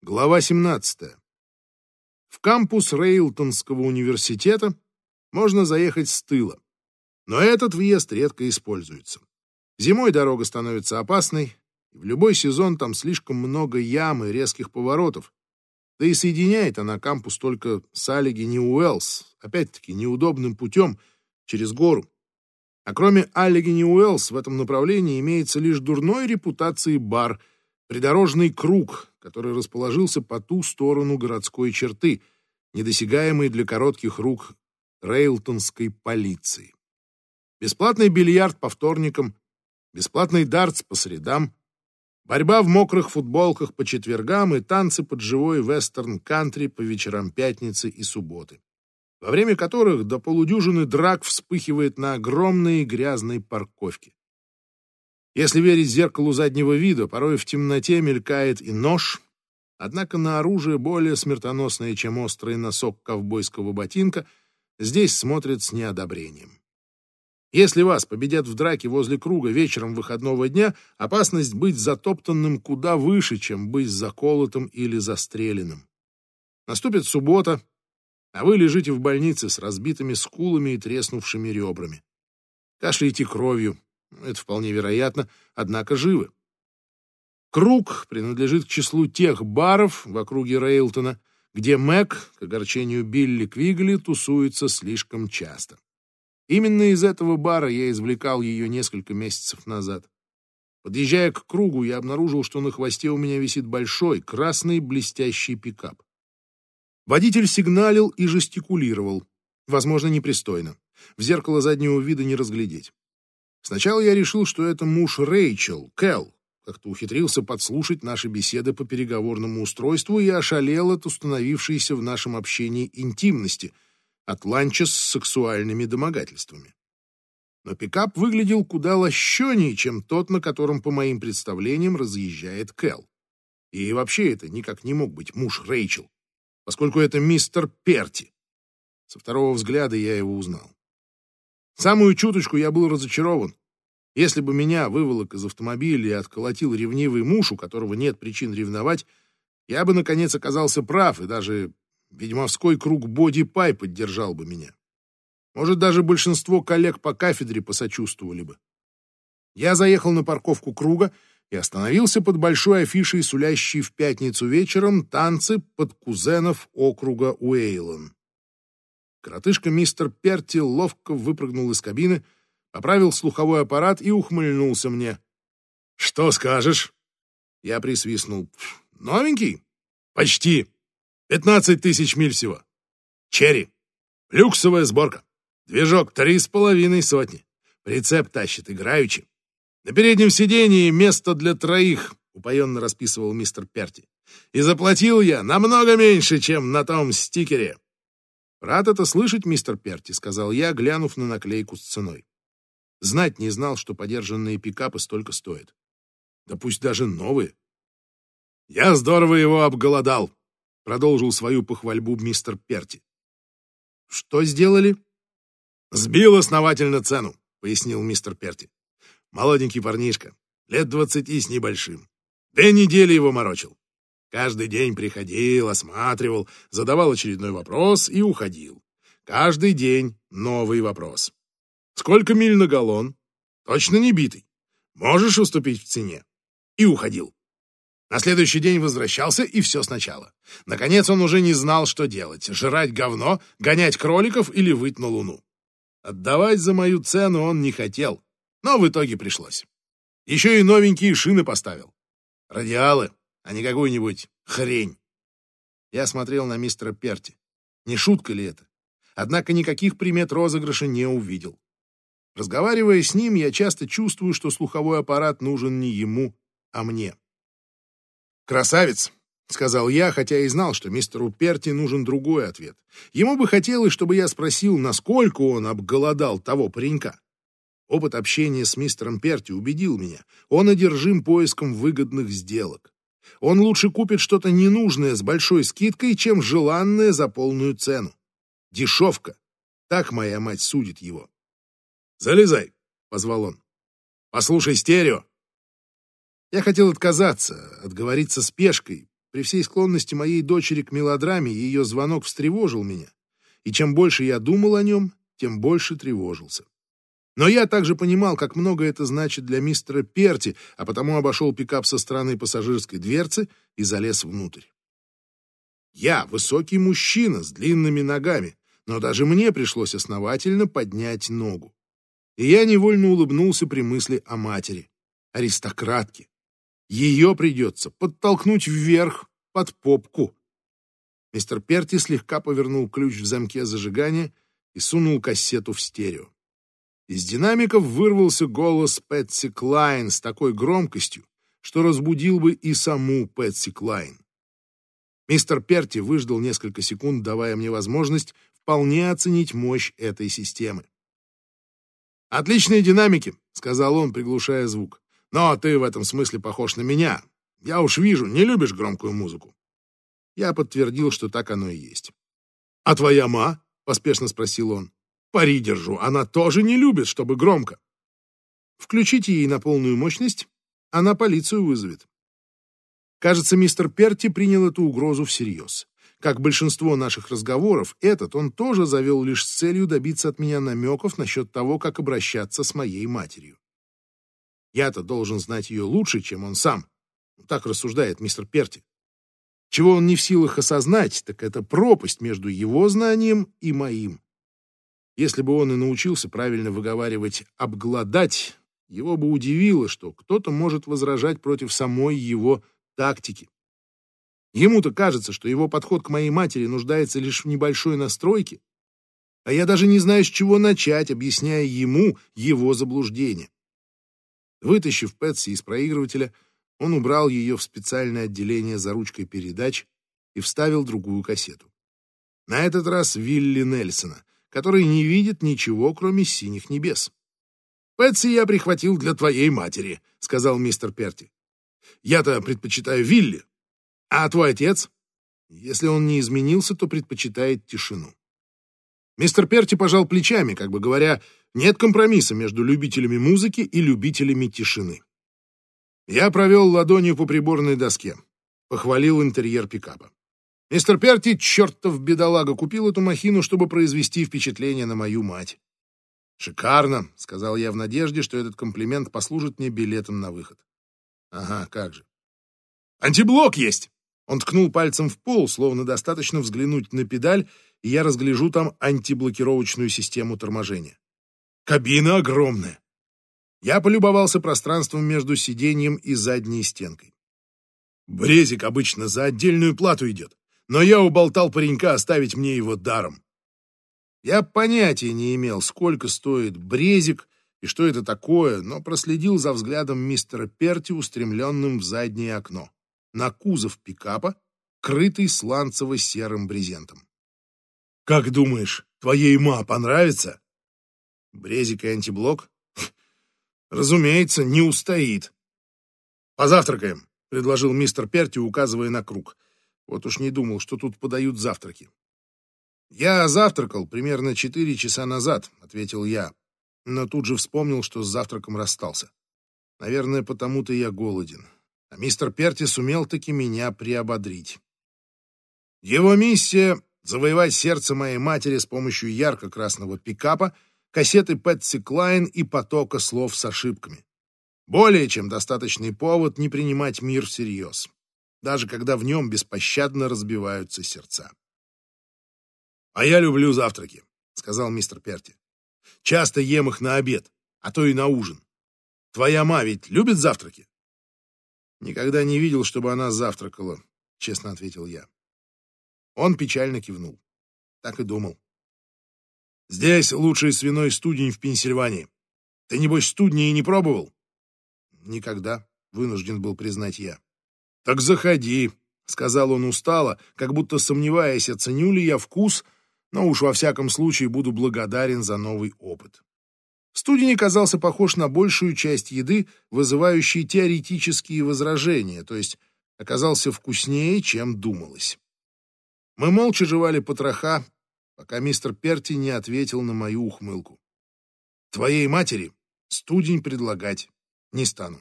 Глава 17. В кампус Рейлтонского университета можно заехать с тыла, но этот въезд редко используется. Зимой дорога становится опасной, и в любой сезон там слишком много ям и резких поворотов, да и соединяет она кампус только с Аллигени-Уэллс, опять-таки неудобным путем через гору. А кроме Аллигени-Уэллс в этом направлении имеется лишь дурной репутации бар, придорожный круг, который расположился по ту сторону городской черты, недосягаемой для коротких рук рейлтонской полиции. Бесплатный бильярд по вторникам, бесплатный дартс по средам, борьба в мокрых футболках по четвергам и танцы под живой вестерн-кантри по вечерам пятницы и субботы, во время которых до полудюжины драк вспыхивает на огромной грязной парковке. Если верить зеркалу заднего вида, порой в темноте мелькает и нож, однако на оружие более смертоносное, чем острый носок ковбойского ботинка, здесь смотрят с неодобрением. Если вас победят в драке возле круга вечером выходного дня, опасность быть затоптанным куда выше, чем быть заколотым или застреленным. Наступит суббота, а вы лежите в больнице с разбитыми скулами и треснувшими ребрами. Кашляете кровью, это вполне вероятно, однако живы. Круг принадлежит к числу тех баров в округе Рейлтона, где Мэг, к огорчению Билли Квигли, тусуется слишком часто. Именно из этого бара я извлекал ее несколько месяцев назад. Подъезжая к кругу, я обнаружил, что на хвосте у меня висит большой, красный, блестящий пикап. Водитель сигналил и жестикулировал. Возможно, непристойно. В зеркало заднего вида не разглядеть. Сначала я решил, что это муж Рэйчел, Кэл, как-то ухитрился подслушать наши беседы по переговорному устройству и ошалел от установившейся в нашем общении интимности, от ланча с сексуальными домогательствами. Но пикап выглядел куда лощенее, чем тот, на котором, по моим представлениям, разъезжает Кэл. И вообще это никак не мог быть муж Рэйчел, поскольку это мистер Перти. Со второго взгляда я его узнал. Самую чуточку я был разочарован. Если бы меня выволок из автомобиля и отколотил ревнивый муж, у которого нет причин ревновать, я бы, наконец, оказался прав, и даже ведьмовской круг боди-пай поддержал бы меня. Может, даже большинство коллег по кафедре посочувствовали бы. Я заехал на парковку круга и остановился под большой афишей, сулящей в пятницу вечером танцы под кузенов округа Уэйлон. Коротышка мистер Перти ловко выпрыгнул из кабины, поправил слуховой аппарат и ухмыльнулся мне. «Что скажешь?» Я присвистнул. «Новенький?» «Почти. Пятнадцать тысяч миль всего. Черри. Люксовая сборка. Движок три с половиной сотни. Прицеп тащит играючи. На переднем сидении место для троих», — упоенно расписывал мистер Перти. «И заплатил я намного меньше, чем на том стикере». «Рад это слышать, мистер Перти», — сказал я, глянув на наклейку с ценой. Знать не знал, что подержанные пикапы столько стоят. Да пусть даже новые. «Я здорово его обголодал», — продолжил свою похвальбу мистер Перти. «Что сделали?» «Сбил основательно цену», — пояснил мистер Перти. «Молоденький парнишка, лет двадцати с небольшим. Две недели его морочил. Каждый день приходил, осматривал, задавал очередной вопрос и уходил. Каждый день новый вопрос. Сколько миль на галлон? Точно не битый. Можешь уступить в цене? И уходил. На следующий день возвращался, и все сначала. Наконец он уже не знал, что делать. Жрать говно, гонять кроликов или выть на луну. Отдавать за мою цену он не хотел, но в итоге пришлось. Еще и новенькие шины поставил. Радиалы, а не какую-нибудь хрень. Я смотрел на мистера Перти. Не шутка ли это? Однако никаких примет розыгрыша не увидел. Разговаривая с ним, я часто чувствую, что слуховой аппарат нужен не ему, а мне. «Красавец!» — сказал я, хотя и знал, что мистеру Перти нужен другой ответ. Ему бы хотелось, чтобы я спросил, насколько он обголодал того паренька. Опыт общения с мистером Перти убедил меня. Он одержим поиском выгодных сделок. Он лучше купит что-то ненужное с большой скидкой, чем желанное за полную цену. Дешевка. Так моя мать судит его. «Залезай», — позвал он. «Послушай стерео». Я хотел отказаться, отговориться спешкой, при всей склонности моей дочери к мелодраме ее звонок встревожил меня, и чем больше я думал о нем, тем больше тревожился. Но я также понимал, как много это значит для мистера Перти, а потому обошел пикап со стороны пассажирской дверцы и залез внутрь. Я высокий мужчина с длинными ногами, но даже мне пришлось основательно поднять ногу. И я невольно улыбнулся при мысли о матери, аристократке. Ее придется подтолкнуть вверх под попку. Мистер Перти слегка повернул ключ в замке зажигания и сунул кассету в стерео. Из динамиков вырвался голос Пэтси Клайн с такой громкостью, что разбудил бы и саму Пэтси Клайн. Мистер Перти выждал несколько секунд, давая мне возможность вполне оценить мощь этой системы. «Отличные динамики», — сказал он, приглушая звук. «Но ты в этом смысле похож на меня. Я уж вижу, не любишь громкую музыку». Я подтвердил, что так оно и есть. «А твоя ма?» — поспешно спросил он. «Пари держу, она тоже не любит, чтобы громко». «Включите ей на полную мощность, она полицию вызовет». Кажется, мистер Перти принял эту угрозу всерьез. Как большинство наших разговоров, этот он тоже завел лишь с целью добиться от меня намеков насчет того, как обращаться с моей матерью. Я-то должен знать ее лучше, чем он сам. Так рассуждает мистер Перти. Чего он не в силах осознать, так это пропасть между его знанием и моим. Если бы он и научился правильно выговаривать «обглодать», его бы удивило, что кто-то может возражать против самой его тактики. Ему-то кажется, что его подход к моей матери нуждается лишь в небольшой настройке, а я даже не знаю, с чего начать, объясняя ему его заблуждение. Вытащив Пэтси из проигрывателя, он убрал ее в специальное отделение за ручкой передач и вставил другую кассету. На этот раз Вилли Нельсона, который не видит ничего, кроме синих небес. «Пэтси я прихватил для твоей матери», — сказал мистер Перти. Я-то предпочитаю Вилли. А твой отец? Если он не изменился, то предпочитает тишину. Мистер Перти пожал плечами, как бы говоря, нет компромисса между любителями музыки и любителями тишины. Я провел ладонью по приборной доске, похвалил интерьер пикапа. Мистер Перти, чертов бедолага, купил эту махину, чтобы произвести впечатление на мою мать. «Шикарно», — сказал я в надежде, что этот комплимент послужит мне билетом на выход. Ага, как же. Антиблок есть! Он ткнул пальцем в пол, словно достаточно взглянуть на педаль, и я разгляжу там антиблокировочную систему торможения. Кабина огромная. Я полюбовался пространством между сиденьем и задней стенкой. Брезик обычно за отдельную плату идет, но я уболтал паренька оставить мне его даром. Я понятия не имел, сколько стоит брезик и что это такое, но проследил за взглядом мистера Перти, устремленным в заднее окно, на кузов пикапа, крытый сланцево-серым брезентом. «Как думаешь, твоей ма понравится?» Брезик и антиблок? Разумеется, не устоит. «Позавтракаем», — предложил мистер Перти, указывая на круг. Вот уж не думал, что тут подают завтраки. «Я завтракал примерно четыре часа назад», — ответил я, но тут же вспомнил, что с завтраком расстался. Наверное, потому-то я голоден. А мистер Перти сумел таки меня приободрить. Его миссия — завоевать сердце моей матери с помощью ярко-красного пикапа, кассеты Пэтси Клайн и потока слов с ошибками. Более чем достаточный повод не принимать мир всерьез, даже когда в нем беспощадно разбиваются сердца. «А я люблю завтраки», — сказал мистер Перти. Часто ем их на обед, а то и на ужин. Твоя ма ведь любит завтраки? Никогда не видел, чтобы она завтракала, честно ответил я. Он печально кивнул. Так и думал. Здесь лучший свиной студень в Пенсильвании. Ты, небось, студни и не пробовал? Никогда, вынужден был признать я. Так заходи, сказал он устало, как будто сомневаясь, оценю ли я вкус — но уж во всяком случае буду благодарен за новый опыт. Студень оказался похож на большую часть еды, вызывающей теоретические возражения, то есть оказался вкуснее, чем думалось. Мы молча жевали потроха, пока мистер Перти не ответил на мою ухмылку. Твоей матери студень предлагать не стану.